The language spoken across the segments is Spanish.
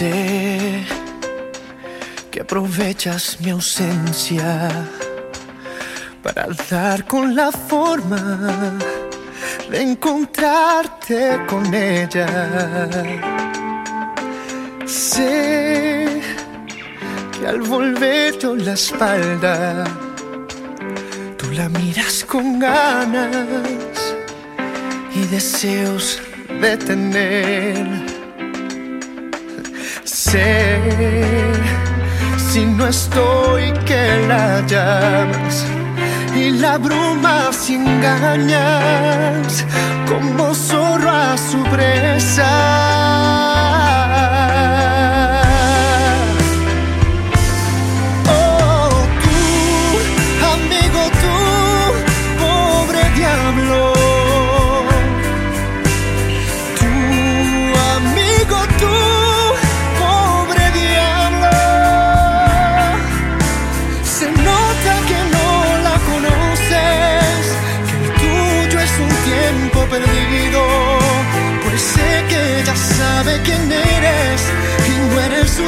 Sé que aprovechas mi ausencia para dar con la forma de encontrarte con ella. Sé que al volver yo la espalda, tú la miras con ganas y deseos de tener. Sé si no estoy que la llamas y la bruma si engañas como zorro a su presa. Tiempo perdido. Pues sé que ella sabe quién eres y no eres su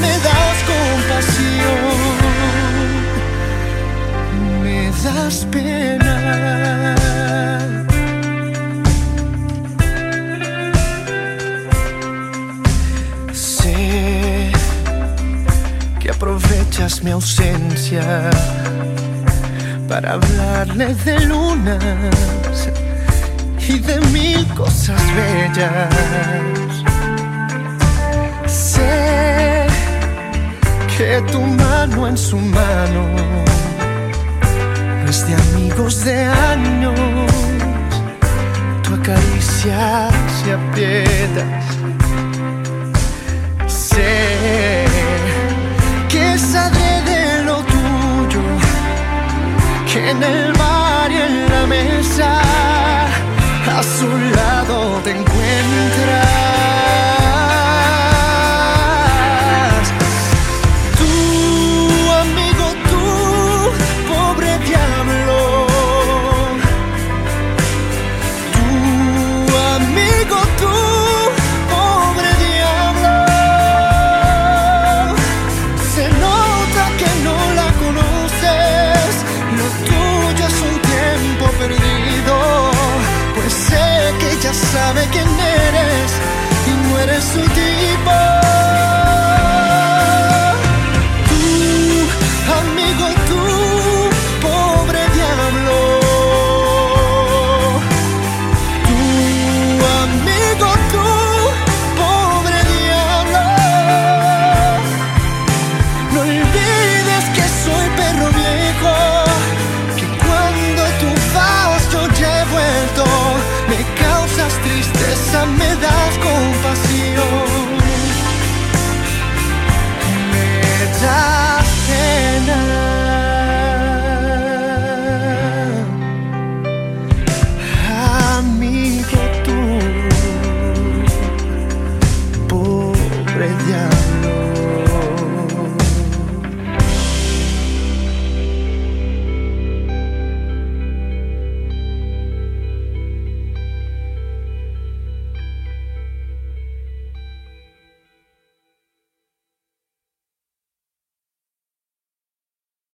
me das compasión, me das pena. Sé que aprovechas mi ausencia para hablarle de lunas y de mil cosas bellas. Tu mano en su mano. No es de amigos de años. Tu acaricia se aprietas. Sé que sabré de lo tuyo. Que en el sabe quién eres y no eres su tipo.